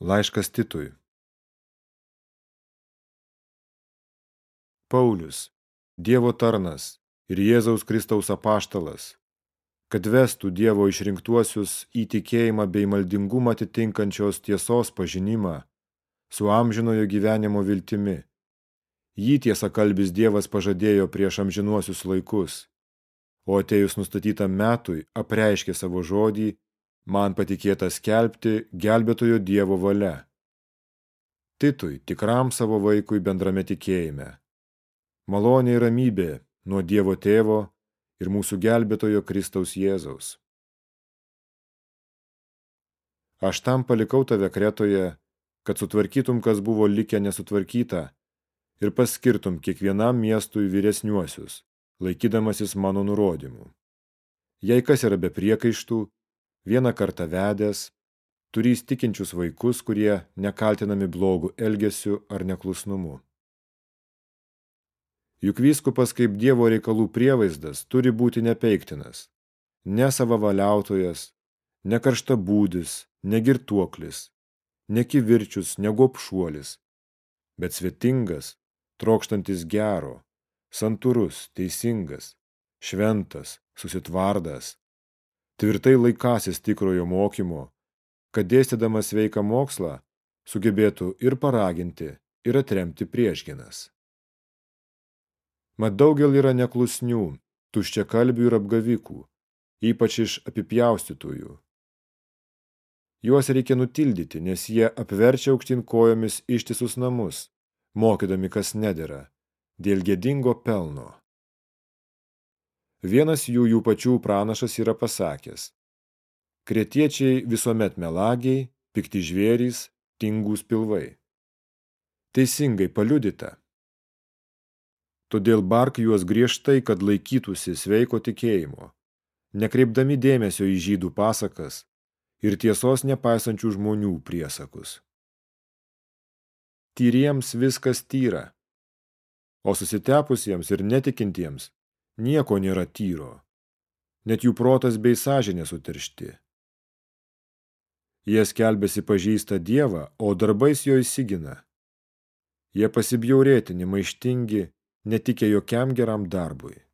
Laiškas Titui Paulius, Dievo tarnas ir Jėzaus Kristaus apaštalas, kad vestų Dievo išrinktuosius į tikėjimą bei maldingumą atitinkančios tiesos pažinimą su amžinojo gyvenimo viltimi. Jį tiesa kalbis Dievas pažadėjo prieš amžinuosius laikus, o atėjus nustatytam metui apreiškė savo žodį man patikėta skelbti gelbėtojo Dievo valia. Titui, tikram savo vaikui bendrame tikėjime. Malonė ir ramybė nuo Dievo tėvo ir mūsų gelbėtojo Kristaus Jėzaus. Aš tam palikau tave kretoje, kad sutvarkytum, kas buvo likę nesutvarkyta, ir paskirtum kiekvienam miestui vyresniuosius, laikydamasis mano nurodymų. Jei kas yra be priekaištų, vieną kartą vedęs, turi įstikinčius vaikus, kurie nekaltinami blogų elgesiu ar neklusnumu. Juk vyskupas kaip Dievo reikalų prievaizdas turi būti nepeiktinas, ne savavaliautojas, ne karštabūdis, ne girtuoklis, ne kivirčius, ne gopšuolis, bet svetingas, trokštantis gero, santūrus, teisingas, šventas, susitvardas, tvirtai laikasis tikrojo mokymo, kad dėstydamas sveiką mokslą sugebėtų ir paraginti, ir atremti priešginas. Mat daugel yra neklusnių, tuščiakalbių ir apgavikų, ypač iš apipjaustytųjų. Juos reikia nutildyti, nes jie apverčia aukštin kojomis ištisus namus, mokydami kas nedėra, dėl gėdingo pelno. Vienas jų jų pačių pranašas yra pasakęs. Kretiečiai visuomet melagiai, pikti žvėrys, tingūs pilvai. Teisingai paliudita. Todėl bark juos griežtai, kad laikytųsi sveiko tikėjimo, nekreipdami dėmesio į žydų pasakas ir tiesos nepaisančių žmonių priesakus. Tyriems viskas tyra, o susitepusiems ir netikintiems nieko nėra tyro, net jų protas bei sąžinė sutiršti. Jie skelbėsi pažįsta Dievą, o darbais jo įsigina. Jie pasibjaurėtini, maištingi, netikę jokiam geram darbui.